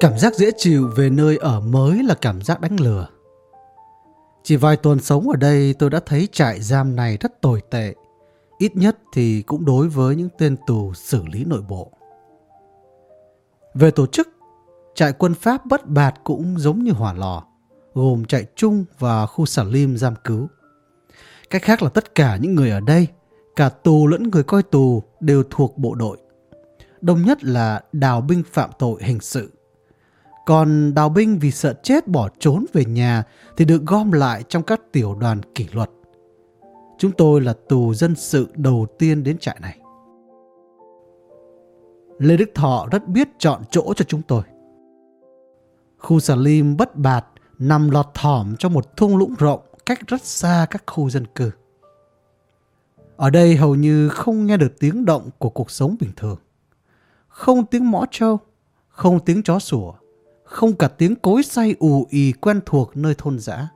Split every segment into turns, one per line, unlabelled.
Cảm giác dễ chịu về nơi ở mới là cảm giác đánh lừa. Chỉ vài tuần sống ở đây tôi đã thấy trại giam này rất tồi tệ. Ít nhất thì cũng đối với những tên tù xử lý nội bộ. Về tổ chức, trại quân Pháp bất bạt cũng giống như hỏa lò, gồm trại chung và khu xả lim giam cứu. Cách khác là tất cả những người ở đây, cả tù lẫn người coi tù đều thuộc bộ đội. Đông nhất là đào binh phạm tội hình sự. Còn đào binh vì sợ chết bỏ trốn về nhà thì được gom lại trong các tiểu đoàn kỷ luật. Chúng tôi là tù dân sự đầu tiên đến trại này. Lê Đức Thọ rất biết chọn chỗ cho chúng tôi. Khu xà lim bất bạt nằm lọt thỏm trong một thung lũng rộng cách rất xa các khu dân cư. Ở đây hầu như không nghe được tiếng động của cuộc sống bình thường. Không tiếng mõ trâu, không tiếng chó sủa, không cả tiếng cối say ù ì quen thuộc nơi thôn dã.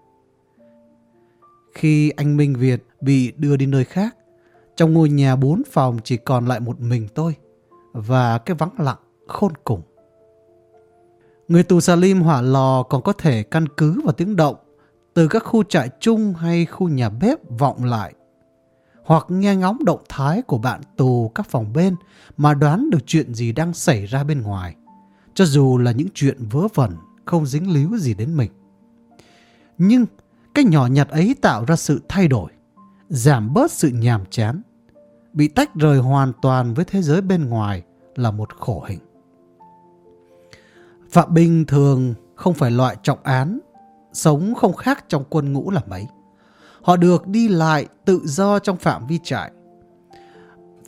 Khi anh Minh Việt bị đưa đi nơi khác, trong ngôi nhà bốn phòng chỉ còn lại một mình tôi và cái vắng lặng khôn cùng. Người tù Salim hỏa lò còn có thể căn cứ vào tiếng động từ các khu trại chung hay khu nhà bếp vọng lại hoặc nghe ngóng động thái của bạn tù các phòng bên mà đoán được chuyện gì đang xảy ra bên ngoài cho dù là những chuyện vớ vẩn không dính líu gì đến mình. Nhưng cái nhỏ nhặt ấy tạo ra sự thay đổi, giảm bớt sự nhàm chán. Bị tách rời hoàn toàn với thế giới bên ngoài là một khổ hình. Phạm Bình thường không phải loại trọng án, sống không khác trong quân ngũ là mấy. Họ được đi lại tự do trong phạm vi trại.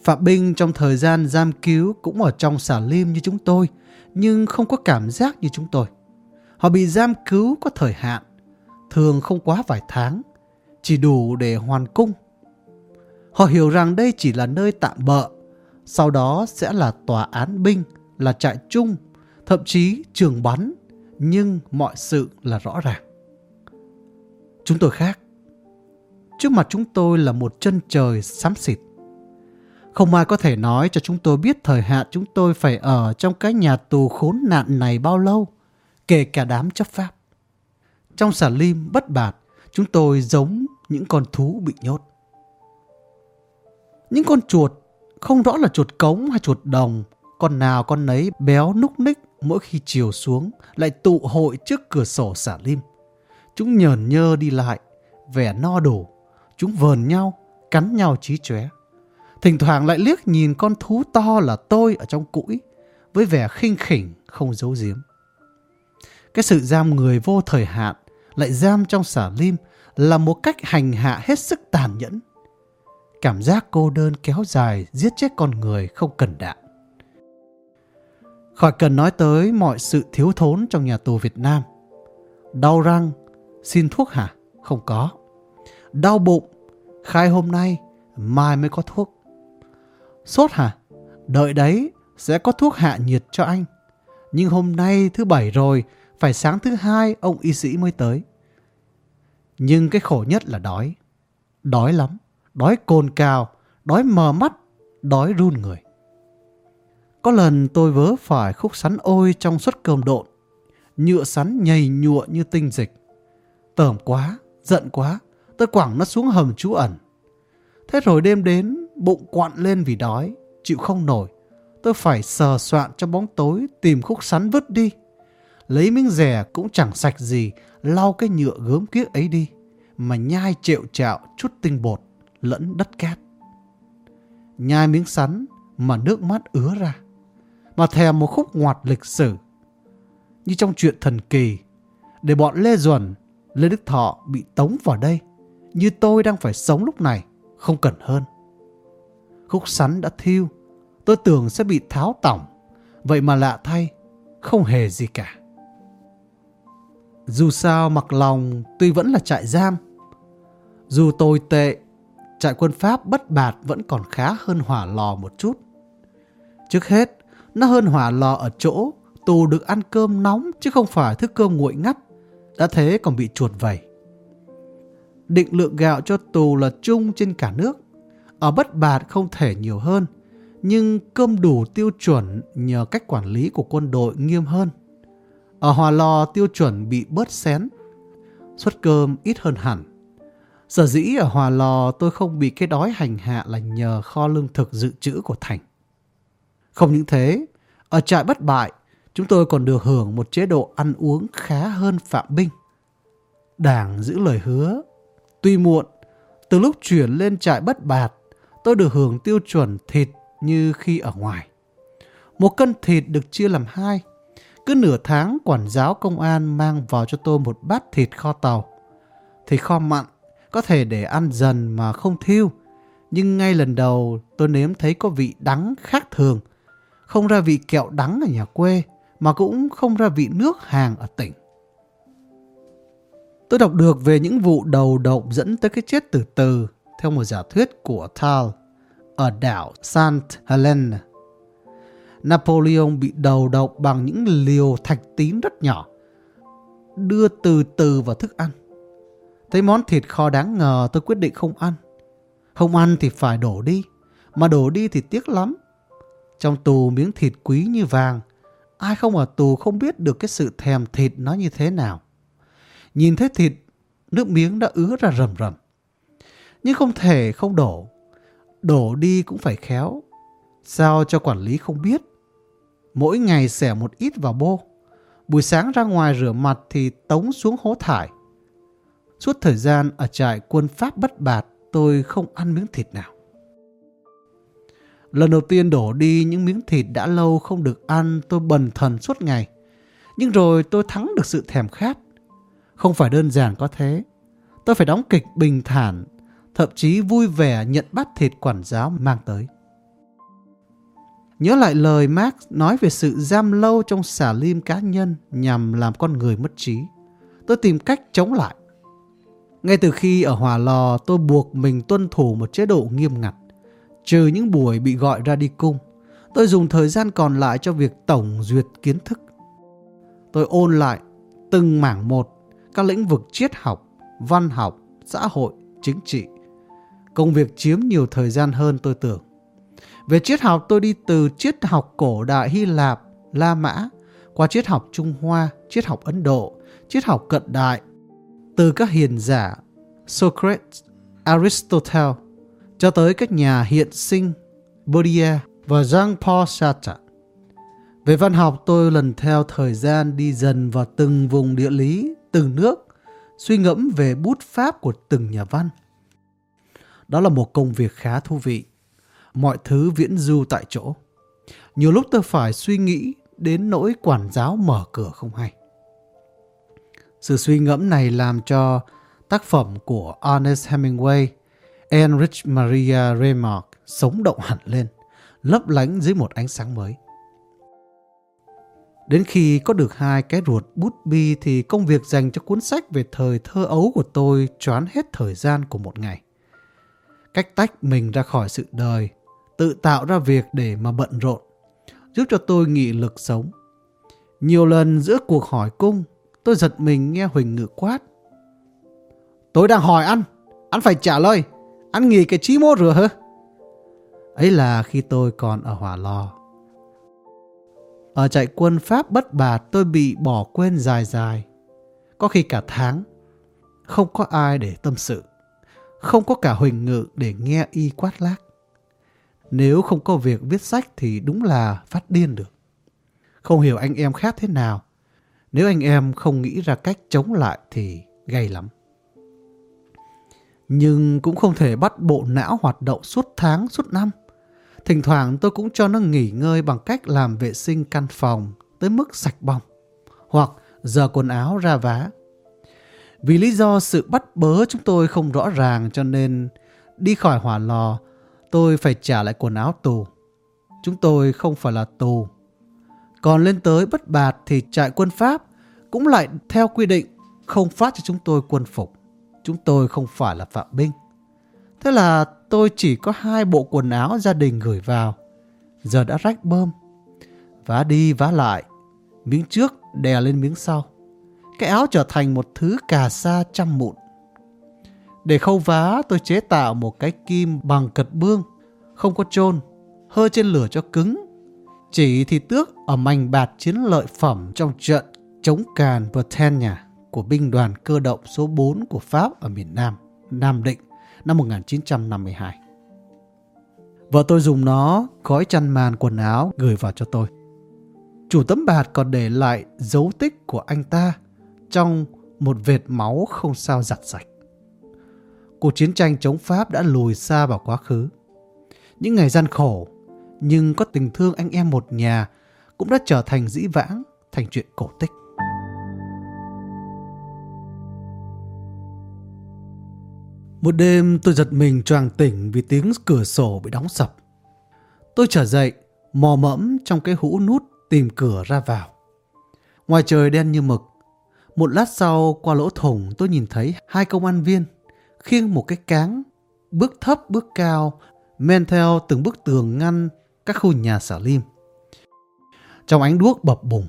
Phạm binh trong thời gian giam cứu cũng ở trong xà lim như chúng tôi, nhưng không có cảm giác như chúng tôi. Họ bị giam cứu có thời hạn, thường không quá vài tháng, chỉ đủ để hoàn cung. Họ hiểu rằng đây chỉ là nơi tạm bợ, sau đó sẽ là tòa án binh, là trại chung, thậm chí trường bắn, nhưng mọi sự là rõ ràng. Chúng tôi khác. Trước mặt chúng tôi là một chân trời xám xịt. Không ai có thể nói cho chúng tôi biết thời hạn chúng tôi phải ở trong cái nhà tù khốn nạn này bao lâu, kể cả đám chấp pháp. Trong xà lim bất bạt, chúng tôi giống những con thú bị nhốt. Những con chuột, không rõ là chuột cống hay chuột đồng, con nào con nấy béo núc ních mỗi khi chiều xuống lại tụ hội trước cửa sổ xả lim. Chúng nhờn nhơ đi lại, vẻ no đủ, chúng vờn nhau, cắn nhau trí chóe. Thỉnh thoảng lại liếc nhìn con thú to là tôi ở trong cũi với vẻ khinh khỉnh không giấu giếm. Cái sự giam người vô thời hạn lại giam trong xả lim là một cách hành hạ hết sức tàn nhẫn. Cảm giác cô đơn kéo dài giết chết con người không cần đạn. Khỏi cần nói tới mọi sự thiếu thốn trong nhà tù Việt Nam. Đau răng, xin thuốc hả? Không có. Đau bụng, khai hôm nay, mai mới có thuốc. Sốt hả? Đợi đấy, sẽ có thuốc hạ nhiệt cho anh. Nhưng hôm nay thứ bảy rồi, phải sáng thứ hai ông y sĩ mới tới. Nhưng cái khổ nhất là đói. Đói lắm, đói cồn cào, đói mờ mắt, đói run người. Có lần tôi vớ phải khúc sắn ôi trong suất cơm độn. Nhựa sắn nhầy nhụa như tinh dịch. Tởm quá, giận quá, tôi quẳng nó xuống hầm trú ẩn. Thế rồi đêm đến, bụng quặn lên vì đói, chịu không nổi. Tôi phải sờ soạn trong bóng tối tìm khúc sắn vứt đi. Lấy miếng rẻ cũng chẳng sạch gì, lau cái nhựa gớm kiếc ấy đi, mà nhai trệu trạo chút tinh bột, lẫn đất cát. Nhai miếng sắn mà nước mắt ứa ra, mà thèm một khúc ngoặt lịch sử. Như trong chuyện thần kỳ, để bọn Lê Duẩn, Lê Đức Thọ bị tống vào đây, như tôi đang phải sống lúc này, không cần hơn khúc sắn đã thiêu. Tôi tưởng sẽ bị tháo tỏng. Vậy mà lạ thay, không hề gì cả. Dù sao mặc lòng tuy vẫn là trại giam. Dù tồi tệ, trại quân Pháp bất bạt vẫn còn khá hơn hỏa lò một chút. Trước hết, nó hơn hỏa lò ở chỗ tù được ăn cơm nóng chứ không phải thức cơm nguội ngắt. Đã thế còn bị chuột vầy. Định lượng gạo cho tù là chung trên cả nước Ở Bất Bạt không thể nhiều hơn, nhưng cơm đủ tiêu chuẩn nhờ cách quản lý của quân đội nghiêm hơn. Ở Hòa Lò tiêu chuẩn bị bớt xén, suất cơm ít hơn hẳn. Sở dĩ ở Hòa Lò tôi không bị cái đói hành hạ là nhờ kho lương thực dự trữ của Thành. Không những thế, ở trại bất bại, chúng tôi còn được hưởng một chế độ ăn uống khá hơn phạm binh. Đảng giữ lời hứa. Tuy muộn, từ lúc chuyển lên trại bất bạt, tôi được hưởng tiêu chuẩn thịt như khi ở ngoài. Một cân thịt được chia làm hai. Cứ nửa tháng quản giáo công an mang vào cho tôi một bát thịt kho tàu. Thịt kho mặn, có thể để ăn dần mà không thiêu. Nhưng ngay lần đầu tôi nếm thấy có vị đắng khác thường. Không ra vị kẹo đắng ở nhà quê, mà cũng không ra vị nước hàng ở tỉnh. Tôi đọc được về những vụ đầu độc dẫn tới cái chết từ từ theo một giả thuyết của Tal ở đảo Saint Helena. Napoleon bị đầu độc bằng những liều thạch tín rất nhỏ, đưa từ từ vào thức ăn. Thấy món thịt kho đáng ngờ tôi quyết định không ăn. Không ăn thì phải đổ đi, mà đổ đi thì tiếc lắm. Trong tù miếng thịt quý như vàng, ai không ở tù không biết được cái sự thèm thịt nó như thế nào. Nhìn thấy thịt, nước miếng đã ứa ra rầm rầm. Nhưng không thể không đổ. Đổ đi cũng phải khéo. Sao cho quản lý không biết. Mỗi ngày xẻ một ít vào bô. Buổi sáng ra ngoài rửa mặt thì tống xuống hố thải. Suốt thời gian ở trại quân Pháp bất bạt, tôi không ăn miếng thịt nào. Lần đầu tiên đổ đi những miếng thịt đã lâu không được ăn, tôi bần thần suốt ngày. Nhưng rồi tôi thắng được sự thèm khát. Không phải đơn giản có thế. Tôi phải đóng kịch bình thản, thậm chí vui vẻ nhận bát thịt quản giáo mang tới. Nhớ lại lời Marx nói về sự giam lâu trong xả lim cá nhân nhằm làm con người mất trí. Tôi tìm cách chống lại. Ngay từ khi ở Hòa Lò tôi buộc mình tuân thủ một chế độ nghiêm ngặt. Trừ những buổi bị gọi ra đi cung, tôi dùng thời gian còn lại cho việc tổng duyệt kiến thức. Tôi ôn lại từng mảng một các lĩnh vực triết học, văn học, xã hội, chính trị. Công việc chiếm nhiều thời gian hơn tôi tưởng. Về triết học tôi đi từ triết học cổ đại Hy Lạp, La Mã, qua triết học Trung Hoa, triết học Ấn Độ, triết học cận đại, từ các hiền giả Socrates, Aristotle cho tới các nhà hiện sinh Baudrillard và Jean-Paul Sartre. Về văn học tôi lần theo thời gian đi dần vào từng vùng địa lý, từng nước, suy ngẫm về bút pháp của từng nhà văn. Đó là một công việc khá thú vị. Mọi thứ viễn du tại chỗ. Nhiều lúc tôi phải suy nghĩ đến nỗi quản giáo mở cửa không hay. Sự suy ngẫm này làm cho tác phẩm của Ernest Hemingway, Enrich Maria Remarque sống động hẳn lên, lấp lánh dưới một ánh sáng mới. Đến khi có được hai cái ruột bút bi thì công việc dành cho cuốn sách về thời thơ ấu của tôi choán hết thời gian của một ngày. Cách tách mình ra khỏi sự đời, tự tạo ra việc để mà bận rộn, giúp cho tôi nghị lực sống. Nhiều lần giữa cuộc hỏi cung, tôi giật mình nghe Huỳnh ngự quát. Tôi đang hỏi anh, anh phải trả lời, anh nghỉ cái trí mô rửa hả? Ấy là khi tôi còn ở Hòa Lò. Ở chạy quân Pháp bất bạt tôi bị bỏ quên dài dài. Có khi cả tháng. Không có ai để tâm sự. Không có cả Huỳnh Ngự để nghe y quát lác. Nếu không có việc viết sách thì đúng là phát điên được. Không hiểu anh em khác thế nào. Nếu anh em không nghĩ ra cách chống lại thì gay lắm. Nhưng cũng không thể bắt bộ não hoạt động suốt tháng, suốt năm. Thỉnh thoảng tôi cũng cho nó nghỉ ngơi bằng cách làm vệ sinh căn phòng tới mức sạch bong. Hoặc giờ quần áo ra vá. Vì lý do sự bắt bớ chúng tôi không rõ ràng cho nên đi khỏi hỏa lò, tôi phải trả lại quần áo tù. Chúng tôi không phải là tù. Còn lên tới bất bạt thì trại quân Pháp cũng lại theo quy định không phát cho chúng tôi quân phục. Chúng tôi không phải là phạm binh. Thế là tôi chỉ có hai bộ quần áo gia đình gửi vào. Giờ đã rách bơm. Vá đi vá lại. Miếng trước đè lên miếng sau. Cái áo trở thành một thứ cà sa trăm mụn. Để khâu vá tôi chế tạo một cái kim bằng cật bương, không có chôn, hơi trên lửa cho cứng. Chỉ thì tước ở mảnh bạt chiến lợi phẩm trong trận chống càn Bretagne của binh đoàn cơ động số 4 của Pháp ở miền Nam, Nam Định năm 1952. Vợ tôi dùng nó gói chăn màn quần áo gửi vào cho tôi. Chủ tấm bạt còn để lại dấu tích của anh ta trong một vệt máu không sao giặt sạch. Cuộc chiến tranh chống Pháp đã lùi xa vào quá khứ. Những ngày gian khổ, nhưng có tình thương anh em một nhà cũng đã trở thành dĩ vãng, thành chuyện cổ tích. Một đêm tôi giật mình choàng tỉnh vì tiếng cửa sổ bị đóng sập. Tôi trở dậy, mò mẫm trong cái hũ nút tìm cửa ra vào. Ngoài trời đen như mực. Một lát sau qua lỗ thủng tôi nhìn thấy hai công an viên khiêng một cái cáng, bước thấp bước cao, men theo từng bức tường ngăn các khu nhà xả lim. Trong ánh đuốc bập bùng,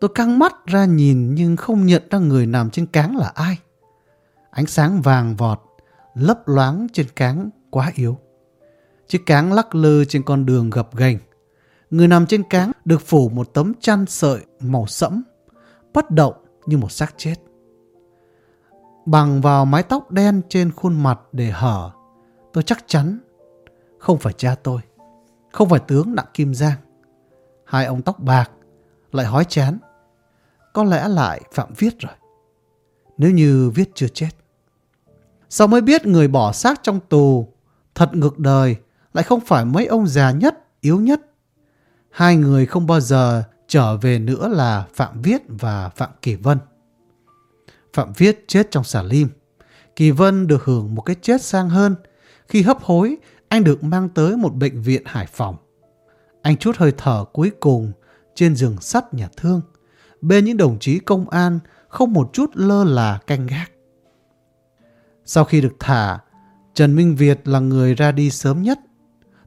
tôi căng mắt ra nhìn nhưng không nhận ra người nằm trên cáng là ai. Ánh sáng vàng vọt, lấp loáng trên cáng quá yếu. Chiếc cáng lắc lư trên con đường gập ghềnh. Người nằm trên cáng được phủ một tấm chăn sợi màu sẫm, bất động như một xác chết. Bằng vào mái tóc đen trên khuôn mặt để hở, tôi chắc chắn không phải cha tôi, không phải tướng Đặng Kim Giang. Hai ông tóc bạc lại hói chán. Có lẽ lại Phạm Viết rồi. Nếu như Viết chưa chết. Sao mới biết người bỏ xác trong tù thật ngược đời lại không phải mấy ông già nhất, yếu nhất. Hai người không bao giờ trở về nữa là Phạm Viết và Phạm Kỳ Vân. Phạm Viết chết trong xà lim. Kỳ Vân được hưởng một cái chết sang hơn. Khi hấp hối, anh được mang tới một bệnh viện Hải Phòng. Anh chút hơi thở cuối cùng trên giường sắt nhà thương. Bên những đồng chí công an không một chút lơ là canh gác. Sau khi được thả, Trần Minh Việt là người ra đi sớm nhất.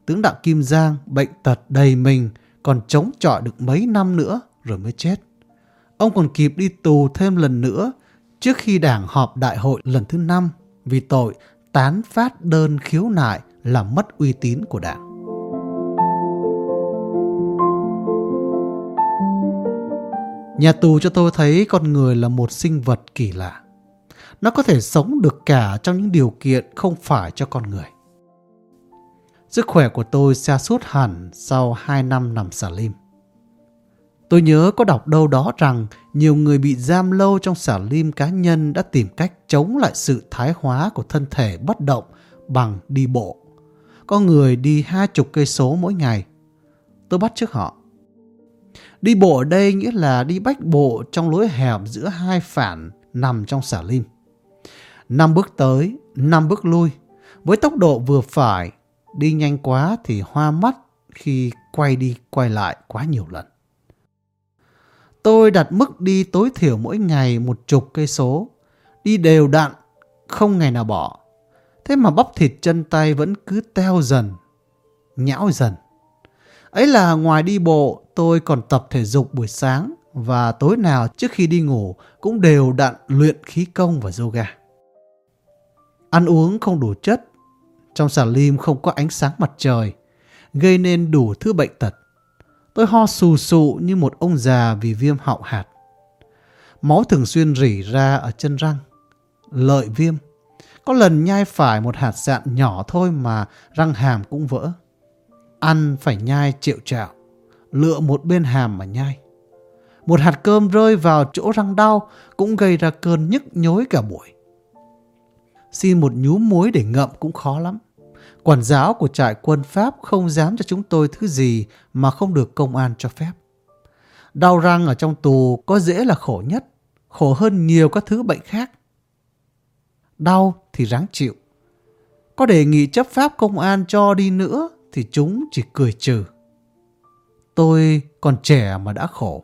Tướng Đặng Kim Giang bệnh tật đầy mình còn chống chọi được mấy năm nữa rồi mới chết. Ông còn kịp đi tù thêm lần nữa trước khi đảng họp đại hội lần thứ năm vì tội tán phát đơn khiếu nại làm mất uy tín của đảng. Nhà tù cho tôi thấy con người là một sinh vật kỳ lạ. Nó có thể sống được cả trong những điều kiện không phải cho con người. Sức khỏe của tôi xa sút hẳn sau 2 năm nằm xà lim. Tôi nhớ có đọc đâu đó rằng nhiều người bị giam lâu trong xả lim cá nhân đã tìm cách chống lại sự thái hóa của thân thể bất động bằng đi bộ. Có người đi hai chục cây số mỗi ngày. Tôi bắt trước họ. Đi bộ ở đây nghĩa là đi bách bộ trong lối hẻm giữa hai phản nằm trong xả lim. Năm bước tới, năm bước lui. Với tốc độ vừa phải, đi nhanh quá thì hoa mắt khi quay đi quay lại quá nhiều lần. Tôi đặt mức đi tối thiểu mỗi ngày một chục cây số, đi đều đặn, không ngày nào bỏ. Thế mà bắp thịt chân tay vẫn cứ teo dần, nhão dần. Ấy là ngoài đi bộ, tôi còn tập thể dục buổi sáng và tối nào trước khi đi ngủ cũng đều đặn luyện khí công và yoga. Ăn uống không đủ chất, trong xà lim không có ánh sáng mặt trời, gây nên đủ thứ bệnh tật. Tôi ho sù sụ như một ông già vì viêm họng hạt. Máu thường xuyên rỉ ra ở chân răng. Lợi viêm. Có lần nhai phải một hạt sạn nhỏ thôi mà răng hàm cũng vỡ. Ăn phải nhai triệu trạo. Lựa một bên hàm mà nhai. Một hạt cơm rơi vào chỗ răng đau cũng gây ra cơn nhức nhối cả buổi. Xin một nhú muối để ngậm cũng khó lắm. Quản giáo của trại quân Pháp không dám cho chúng tôi thứ gì mà không được công an cho phép. Đau răng ở trong tù có dễ là khổ nhất, khổ hơn nhiều các thứ bệnh khác. Đau thì ráng chịu. Có đề nghị chấp pháp công an cho đi nữa thì chúng chỉ cười trừ. Tôi còn trẻ mà đã khổ.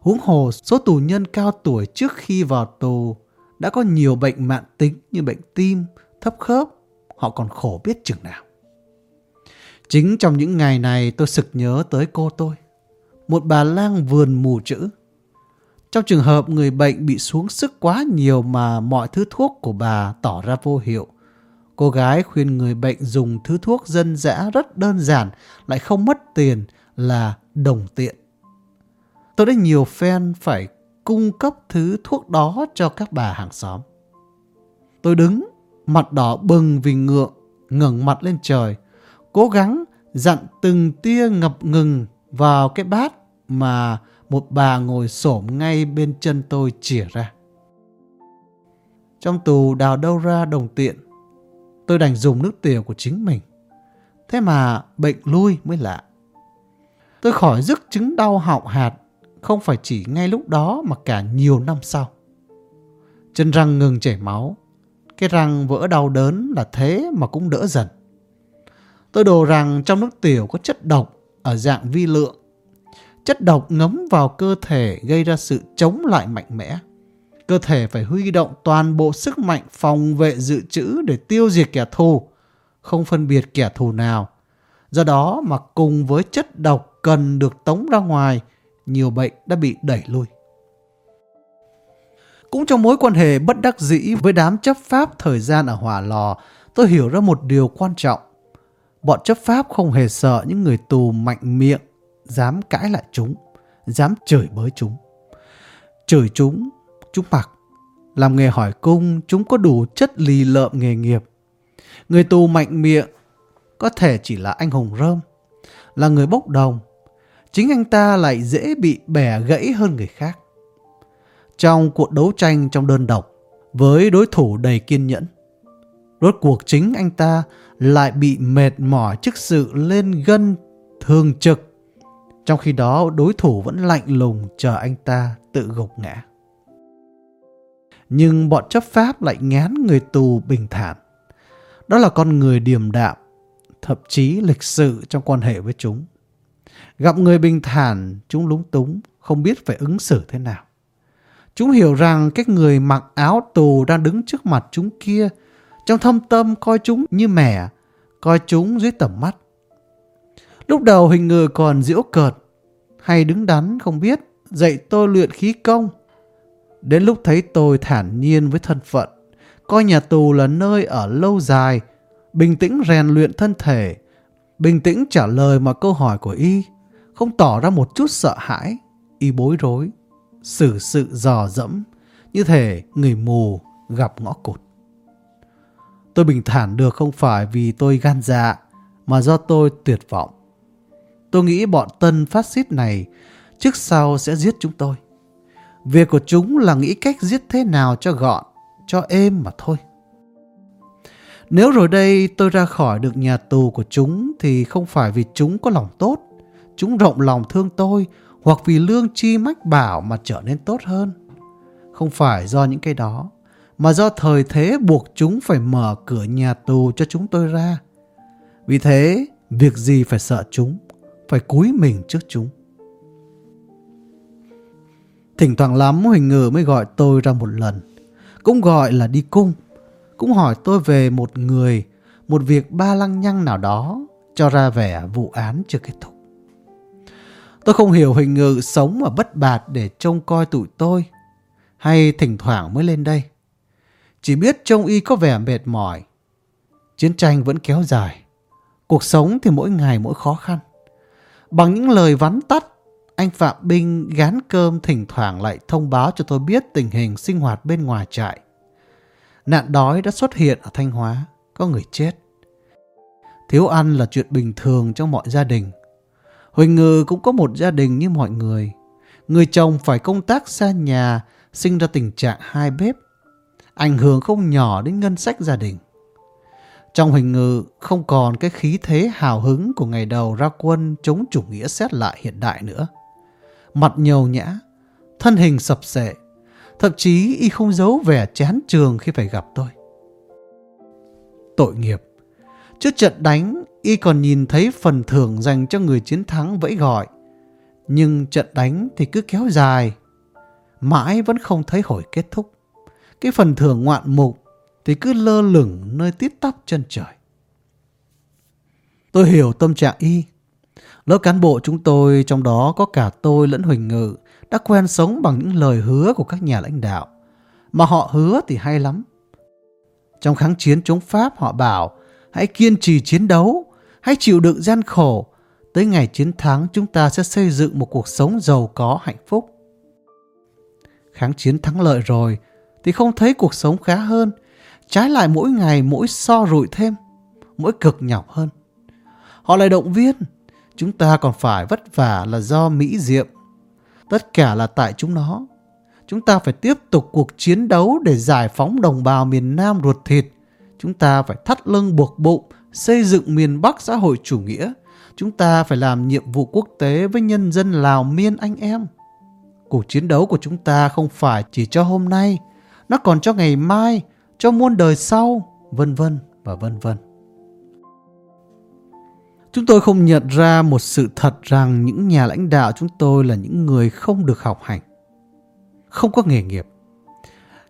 Huống hồ số tù nhân cao tuổi trước khi vào tù đã có nhiều bệnh mạng tính như bệnh tim, thấp khớp, họ còn khổ biết chừng nào. Chính trong những ngày này tôi sực nhớ tới cô tôi, một bà lang vườn mù chữ. Trong trường hợp người bệnh bị xuống sức quá nhiều mà mọi thứ thuốc của bà tỏ ra vô hiệu, cô gái khuyên người bệnh dùng thứ thuốc dân dã rất đơn giản lại không mất tiền là đồng tiện. Tôi đã nhiều fan phải cung cấp thứ thuốc đó cho các bà hàng xóm. Tôi đứng, mặt đỏ bừng vì ngượng, ngẩng mặt lên trời, cố gắng dặn từng tia ngập ngừng vào cái bát mà một bà ngồi xổm ngay bên chân tôi chỉa ra. Trong tù đào đâu ra đồng tiện, tôi đành dùng nước tiểu của chính mình. Thế mà bệnh lui mới lạ. Tôi khỏi dứt chứng đau họng hạt, không phải chỉ ngay lúc đó mà cả nhiều năm sau. Chân răng ngừng chảy máu, cái răng vỡ đau đớn là thế mà cũng đỡ dần. Tôi đồ rằng trong nước tiểu có chất độc ở dạng vi lượng. Chất độc ngấm vào cơ thể gây ra sự chống lại mạnh mẽ. Cơ thể phải huy động toàn bộ sức mạnh phòng vệ dự trữ để tiêu diệt kẻ thù, không phân biệt kẻ thù nào. Do đó mà cùng với chất độc cần được tống ra ngoài, nhiều bệnh đã bị đẩy lui. Cũng trong mối quan hệ bất đắc dĩ với đám chấp pháp thời gian ở hỏa lò, tôi hiểu ra một điều quan trọng. Bọn chấp pháp không hề sợ những người tù mạnh miệng, dám cãi lại chúng, dám chửi bới chúng. Chửi chúng, chúng mặc. Làm nghề hỏi cung, chúng có đủ chất lì lợm nghề nghiệp. Người tù mạnh miệng có thể chỉ là anh hùng rơm, là người bốc đồng. Chính anh ta lại dễ bị bẻ gãy hơn người khác. Trong cuộc đấu tranh trong đơn độc, với đối thủ đầy kiên nhẫn, rốt cuộc chính anh ta lại bị mệt mỏi trước sự lên gân thường trực. Trong khi đó đối thủ vẫn lạnh lùng chờ anh ta tự gục ngã. Nhưng bọn chấp pháp lại ngán người tù bình thản. Đó là con người điềm đạm, thậm chí lịch sự trong quan hệ với chúng. Gặp người bình thản, chúng lúng túng, không biết phải ứng xử thế nào. Chúng hiểu rằng cái người mặc áo tù đang đứng trước mặt chúng kia trong thâm tâm coi chúng như mẻ, coi chúng dưới tầm mắt. Lúc đầu hình người còn diễu cợt, hay đứng đắn không biết, dạy tôi luyện khí công. Đến lúc thấy tôi thản nhiên với thân phận, coi nhà tù là nơi ở lâu dài, bình tĩnh rèn luyện thân thể, bình tĩnh trả lời mọi câu hỏi của y, không tỏ ra một chút sợ hãi, y bối rối, xử sự dò dẫm, như thể người mù gặp ngõ cụt. Tôi bình thản được không phải vì tôi gan dạ, mà do tôi tuyệt vọng. Tôi nghĩ bọn tân phát xít này trước sau sẽ giết chúng tôi. Việc của chúng là nghĩ cách giết thế nào cho gọn, cho êm mà thôi. Nếu rồi đây tôi ra khỏi được nhà tù của chúng thì không phải vì chúng có lòng tốt, chúng rộng lòng thương tôi hoặc vì lương chi mách bảo mà trở nên tốt hơn. Không phải do những cái đó, mà do thời thế buộc chúng phải mở cửa nhà tù cho chúng tôi ra. Vì thế, việc gì phải sợ chúng, phải cúi mình trước chúng. Thỉnh thoảng lắm Huỳnh Ngự mới gọi tôi ra một lần, cũng gọi là đi cung, cũng hỏi tôi về một người, một việc ba lăng nhăng nào đó, cho ra vẻ vụ án chưa kết thúc. Tôi không hiểu Huỳnh Ngự sống ở bất bạt để trông coi tụi tôi, hay thỉnh thoảng mới lên đây. Chỉ biết trông y có vẻ mệt mỏi. Chiến tranh vẫn kéo dài. Cuộc sống thì mỗi ngày mỗi khó khăn. Bằng những lời vắn tắt, anh Phạm Binh gán cơm thỉnh thoảng lại thông báo cho tôi biết tình hình sinh hoạt bên ngoài trại. Nạn đói đã xuất hiện ở Thanh Hóa, có người chết. Thiếu ăn là chuyện bình thường trong mọi gia đình. Huỳnh Ngư cũng có một gia đình như mọi người. Người chồng phải công tác xa nhà, sinh ra tình trạng hai bếp ảnh hưởng không nhỏ đến ngân sách gia đình. Trong Huỳnh ngự không còn cái khí thế hào hứng của ngày đầu ra quân chống chủ nghĩa xét lại hiện đại nữa. Mặt nhầu nhã, thân hình sập sệ, thậm chí y không giấu vẻ chán trường khi phải gặp tôi. Tội nghiệp, trước trận đánh y còn nhìn thấy phần thưởng dành cho người chiến thắng vẫy gọi. Nhưng trận đánh thì cứ kéo dài, mãi vẫn không thấy hồi kết thúc cái phần thưởng ngoạn mục thì cứ lơ lửng nơi tít tắp chân trời. Tôi hiểu tâm trạng y. Lớp cán bộ chúng tôi, trong đó có cả tôi lẫn Huỳnh Ngự, đã quen sống bằng những lời hứa của các nhà lãnh đạo. Mà họ hứa thì hay lắm. Trong kháng chiến chống Pháp họ bảo hãy kiên trì chiến đấu, hãy chịu đựng gian khổ. Tới ngày chiến thắng chúng ta sẽ xây dựng một cuộc sống giàu có hạnh phúc. Kháng chiến thắng lợi rồi thì không thấy cuộc sống khá hơn. Trái lại mỗi ngày mỗi so rụi thêm, mỗi cực nhọc hơn. Họ lại động viên, chúng ta còn phải vất vả là do Mỹ Diệm. Tất cả là tại chúng nó. Chúng ta phải tiếp tục cuộc chiến đấu để giải phóng đồng bào miền Nam ruột thịt. Chúng ta phải thắt lưng buộc bụng, xây dựng miền Bắc xã hội chủ nghĩa. Chúng ta phải làm nhiệm vụ quốc tế với nhân dân Lào Miên anh em. Cuộc chiến đấu của chúng ta không phải chỉ cho hôm nay, nó còn cho ngày mai, cho muôn đời sau, vân vân và vân vân. Chúng tôi không nhận ra một sự thật rằng những nhà lãnh đạo chúng tôi là những người không được học hành, không có nghề nghiệp.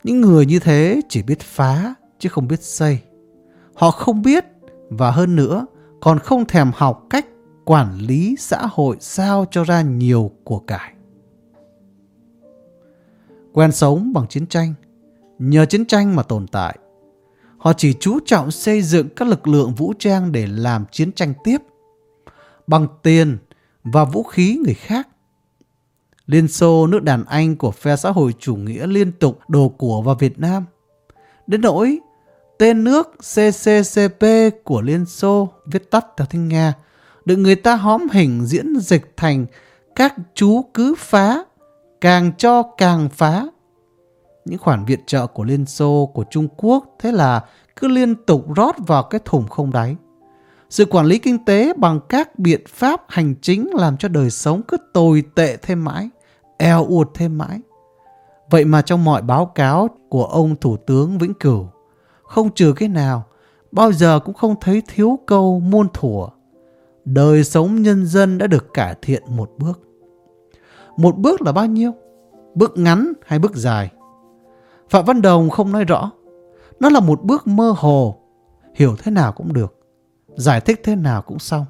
Những người như thế chỉ biết phá chứ không biết xây. Họ không biết và hơn nữa còn không thèm học cách quản lý xã hội sao cho ra nhiều của cải. Quen sống bằng chiến tranh, nhờ chiến tranh mà tồn tại. Họ chỉ chú trọng xây dựng các lực lượng vũ trang để làm chiến tranh tiếp bằng tiền và vũ khí người khác. Liên Xô, nước đàn anh của phe xã hội chủ nghĩa liên tục đổ của vào Việt Nam. Đến nỗi, tên nước CCCP của Liên Xô, viết tắt theo tiếng Nga, được người ta hóm hình diễn dịch thành các chú cứ phá, càng cho càng phá. Những khoản viện trợ của Liên Xô, của Trung Quốc thế là cứ liên tục rót vào cái thùng không đáy. Sự quản lý kinh tế bằng các biện pháp hành chính làm cho đời sống cứ tồi tệ thêm mãi, eo uột thêm mãi. Vậy mà trong mọi báo cáo của ông Thủ tướng Vĩnh Cửu, không trừ cái nào, bao giờ cũng không thấy thiếu câu muôn thủa. Đời sống nhân dân đã được cải thiện một bước. Một bước là bao nhiêu? Bước ngắn hay bước dài? Phạm Văn Đồng không nói rõ. Nó là một bước mơ hồ, hiểu thế nào cũng được giải thích thế nào cũng xong.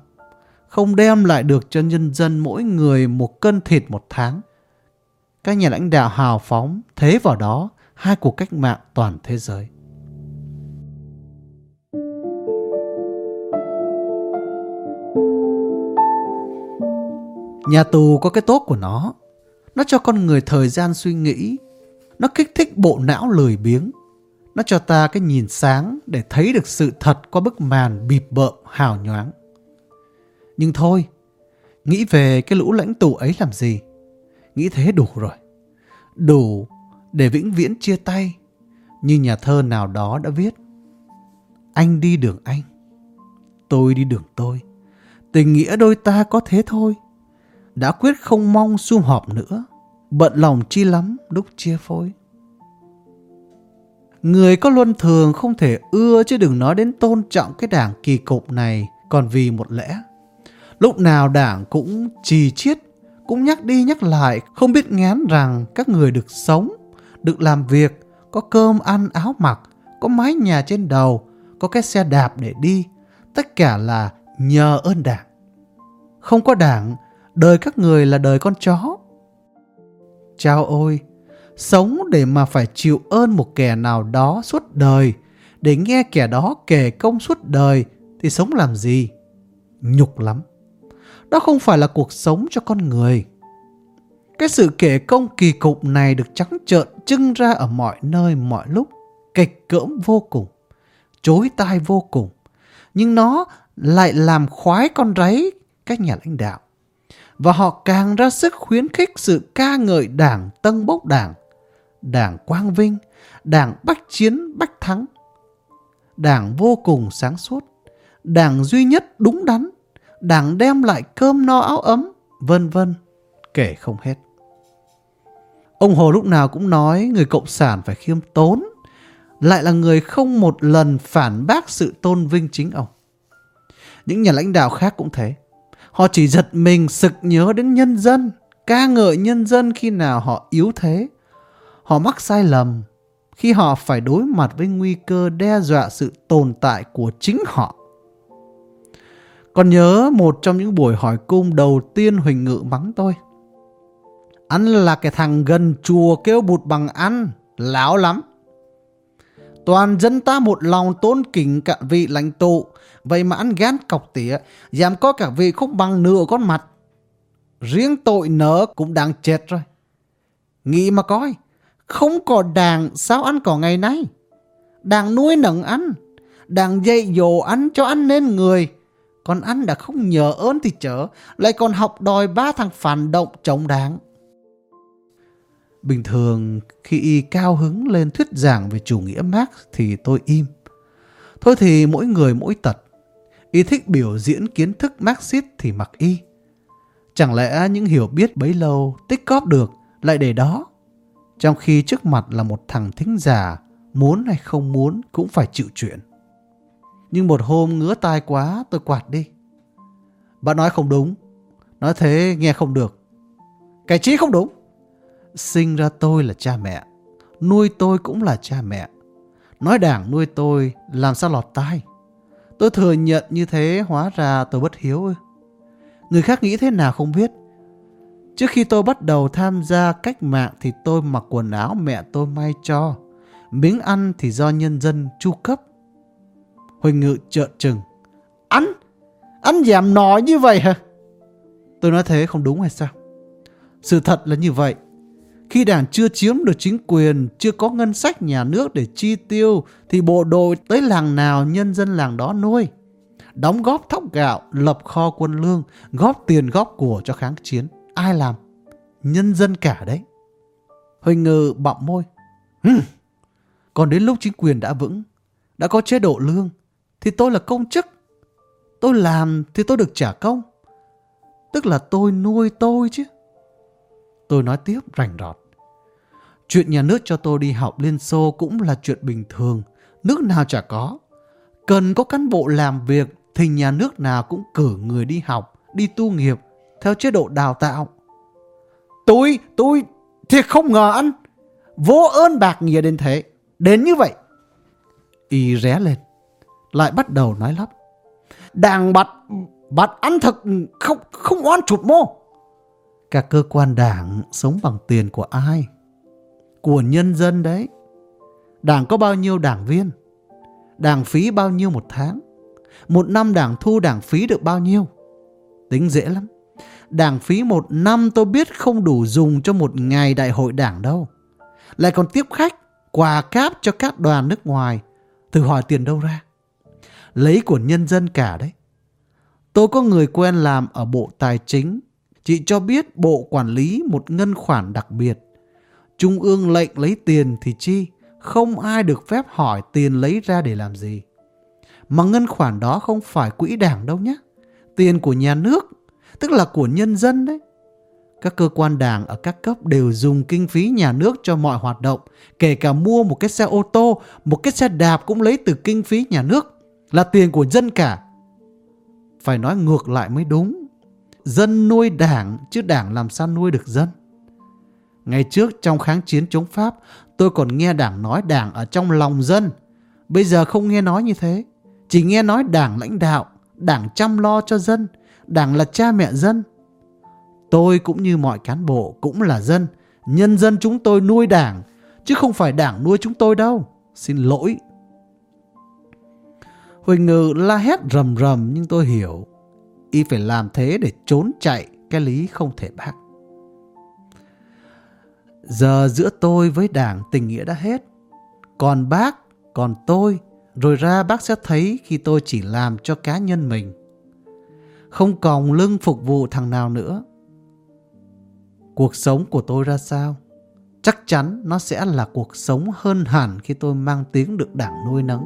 Không đem lại được cho nhân dân mỗi người một cân thịt một tháng. Các nhà lãnh đạo hào phóng thế vào đó hai cuộc cách mạng toàn thế giới. Nhà tù có cái tốt của nó. Nó cho con người thời gian suy nghĩ. Nó kích thích bộ não lười biếng. Nó cho ta cái nhìn sáng để thấy được sự thật qua bức màn bịp bợm hào nhoáng. Nhưng thôi, nghĩ về cái lũ lãnh tụ ấy làm gì? Nghĩ thế đủ rồi. Đủ để vĩnh viễn chia tay, như nhà thơ nào đó đã viết. Anh đi đường anh, tôi đi đường tôi. Tình nghĩa đôi ta có thế thôi. Đã quyết không mong sum họp nữa, bận lòng chi lắm lúc chia phối. Người có luân thường không thể ưa chứ đừng nói đến tôn trọng cái đảng kỳ cục này còn vì một lẽ. Lúc nào đảng cũng trì chiết, cũng nhắc đi nhắc lại, không biết ngán rằng các người được sống, được làm việc, có cơm ăn áo mặc, có mái nhà trên đầu, có cái xe đạp để đi. Tất cả là nhờ ơn đảng. Không có đảng, đời các người là đời con chó. Chao ôi, sống để mà phải chịu ơn một kẻ nào đó suốt đời, để nghe kẻ đó kể công suốt đời thì sống làm gì? Nhục lắm. Đó không phải là cuộc sống cho con người. Cái sự kể công kỳ cục này được trắng trợn trưng ra ở mọi nơi mọi lúc, kịch cỡm vô cùng, chối tai vô cùng. Nhưng nó lại làm khoái con ráy các nhà lãnh đạo. Và họ càng ra sức khuyến khích sự ca ngợi đảng tân bốc đảng đảng quang vinh, đảng bách chiến bách thắng. Đảng vô cùng sáng suốt, đảng duy nhất đúng đắn, đảng đem lại cơm no áo ấm, vân vân, kể không hết. Ông Hồ lúc nào cũng nói người Cộng sản phải khiêm tốn, lại là người không một lần phản bác sự tôn vinh chính ông. Những nhà lãnh đạo khác cũng thế. Họ chỉ giật mình sực nhớ đến nhân dân, ca ngợi nhân dân khi nào họ yếu thế, Họ mắc sai lầm khi họ phải đối mặt với nguy cơ đe dọa sự tồn tại của chính họ. Còn nhớ một trong những buổi hỏi cung đầu tiên Huỳnh Ngự mắng tôi. Anh là cái thằng gần chùa kêu bụt bằng ăn, lão lắm. Toàn dân ta một lòng tôn kính cả vị lãnh tụ, vậy mà anh gán cọc tỉa, dám có cả vị không bằng nửa con mặt. Riêng tội nỡ cũng đang chết rồi. Nghĩ mà coi, không có đàn sao ăn có ngày nay. đàn nuôi nấng ăn, đàn dạy dỗ ăn cho ăn nên người. Còn anh đã không nhờ ơn thì chớ, lại còn học đòi ba thằng phản động chống đảng. Bình thường khi y cao hứng lên thuyết giảng về chủ nghĩa Marx thì tôi im. Thôi thì mỗi người mỗi tật. Y thích biểu diễn kiến thức Marxist thì mặc y. Chẳng lẽ những hiểu biết bấy lâu tích cóp được lại để đó? Trong khi trước mặt là một thằng thính giả, muốn hay không muốn cũng phải chịu chuyện. Nhưng một hôm ngứa tai quá tôi quạt đi. Bạn nói không đúng. Nói thế nghe không được. Cái trí không đúng. Sinh ra tôi là cha mẹ. Nuôi tôi cũng là cha mẹ. Nói đảng nuôi tôi làm sao lọt tai. Tôi thừa nhận như thế, hóa ra tôi bất hiếu ư. Người khác nghĩ thế nào không biết. Trước khi tôi bắt đầu tham gia cách mạng thì tôi mặc quần áo mẹ tôi may cho. Miếng ăn thì do nhân dân chu cấp. Huỳnh Ngự trợn trừng. Ăn? Ăn giảm nói như vậy hả? Tôi nói thế không đúng hay sao? Sự thật là như vậy. Khi đảng chưa chiếm được chính quyền, chưa có ngân sách nhà nước để chi tiêu, thì bộ đội tới làng nào nhân dân làng đó nuôi. Đóng góp thóc gạo, lập kho quân lương, góp tiền góp của cho kháng chiến. Ai làm? Nhân dân cả đấy. Huỳnh Ngự bặm môi. Hừm. Còn đến lúc chính quyền đã vững, đã có chế độ lương, thì tôi là công chức. Tôi làm thì tôi được trả công. Tức là tôi nuôi tôi chứ. Tôi nói tiếp rành rọt. Chuyện nhà nước cho tôi đi học Liên Xô cũng là chuyện bình thường. Nước nào chả có. Cần có cán bộ làm việc thì nhà nước nào cũng cử người đi học, đi tu nghiệp theo chế độ đào tạo. Tôi, tôi thiệt không ngờ anh. Vô ơn bạc nghĩa đến thế. Đến như vậy. Y ré lên. Lại bắt đầu nói lắp. Đảng bắt, bắt ăn thật không, không oan chụp mô. Các cơ quan đảng sống bằng tiền của ai? Của nhân dân đấy. Đảng có bao nhiêu đảng viên? Đảng phí bao nhiêu một tháng? Một năm đảng thu đảng phí được bao nhiêu? Tính dễ lắm. Đảng phí một năm tôi biết không đủ dùng cho một ngày đại hội đảng đâu. Lại còn tiếp khách, quà cáp cho các đoàn nước ngoài. Thử hỏi tiền đâu ra? Lấy của nhân dân cả đấy. Tôi có người quen làm ở Bộ Tài chính Chị cho biết bộ quản lý một ngân khoản đặc biệt. Trung ương lệnh lấy tiền thì chi, không ai được phép hỏi tiền lấy ra để làm gì. Mà ngân khoản đó không phải quỹ đảng đâu nhé. Tiền của nhà nước, tức là của nhân dân đấy. Các cơ quan đảng ở các cấp đều dùng kinh phí nhà nước cho mọi hoạt động, kể cả mua một cái xe ô tô, một cái xe đạp cũng lấy từ kinh phí nhà nước, là tiền của dân cả. Phải nói ngược lại mới đúng dân nuôi đảng chứ đảng làm sao nuôi được dân. Ngày trước trong kháng chiến chống Pháp, tôi còn nghe đảng nói đảng ở trong lòng dân. Bây giờ không nghe nói như thế. Chỉ nghe nói đảng lãnh đạo, đảng chăm lo cho dân, đảng là cha mẹ dân. Tôi cũng như mọi cán bộ cũng là dân. Nhân dân chúng tôi nuôi đảng, chứ không phải đảng nuôi chúng tôi đâu. Xin lỗi. Huỳnh Ngự la hét rầm rầm nhưng tôi hiểu y phải làm thế để trốn chạy cái lý không thể bác. Giờ giữa tôi với đảng tình nghĩa đã hết. Còn bác, còn tôi, rồi ra bác sẽ thấy khi tôi chỉ làm cho cá nhân mình. Không còn lưng phục vụ thằng nào nữa. Cuộc sống của tôi ra sao? Chắc chắn nó sẽ là cuộc sống hơn hẳn khi tôi mang tiếng được đảng nuôi nấng.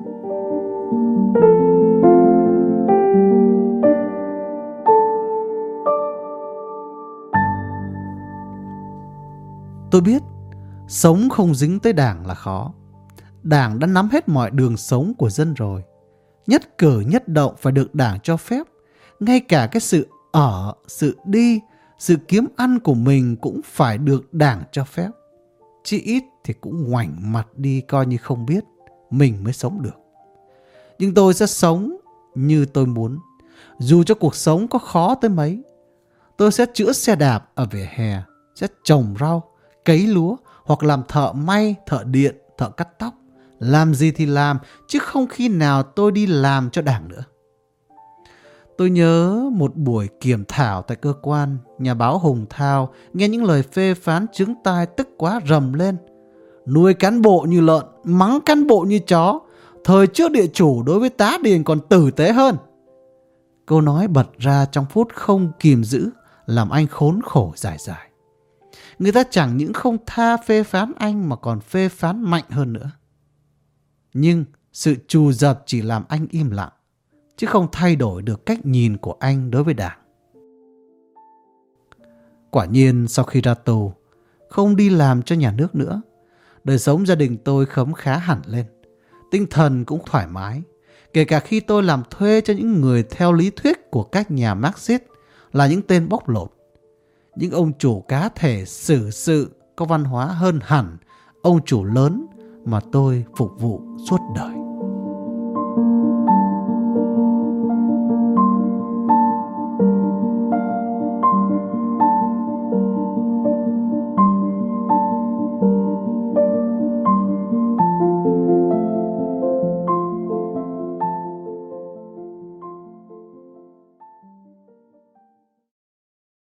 Tôi biết, sống không dính tới đảng là khó. Đảng đã nắm hết mọi đường sống của dân rồi. Nhất cử nhất động phải được đảng cho phép. Ngay cả cái sự ở, sự đi, sự kiếm ăn của mình cũng phải được đảng cho phép. Chỉ ít thì cũng ngoảnh mặt đi coi như không biết. Mình mới sống được. Nhưng tôi sẽ sống như tôi muốn. Dù cho cuộc sống có khó tới mấy, tôi sẽ chữa xe đạp ở vỉa hè, sẽ trồng rau, cấy lúa hoặc làm thợ may, thợ điện, thợ cắt tóc. Làm gì thì làm, chứ không khi nào tôi đi làm cho đảng nữa. Tôi nhớ một buổi kiểm thảo tại cơ quan, nhà báo Hùng Thao nghe những lời phê phán chứng tai tức quá rầm lên. Nuôi cán bộ như lợn, mắng cán bộ như chó, thời trước địa chủ đối với tá điền còn tử tế hơn. Câu nói bật ra trong phút không kìm giữ, làm anh khốn khổ dài dài. Người ta chẳng những không tha phê phán anh mà còn phê phán mạnh hơn nữa. Nhưng sự trù dập chỉ làm anh im lặng, chứ không thay đổi được cách nhìn của anh đối với đảng. Quả nhiên sau khi ra tù, không đi làm cho nhà nước nữa, đời sống gia đình tôi khấm khá hẳn lên. Tinh thần cũng thoải mái, kể cả khi tôi làm thuê cho những người theo lý thuyết của các nhà Marxist là những tên bóc lột. Những ông chủ cá thể xử sự có văn hóa hơn hẳn, ông chủ lớn mà tôi phục vụ suốt đời.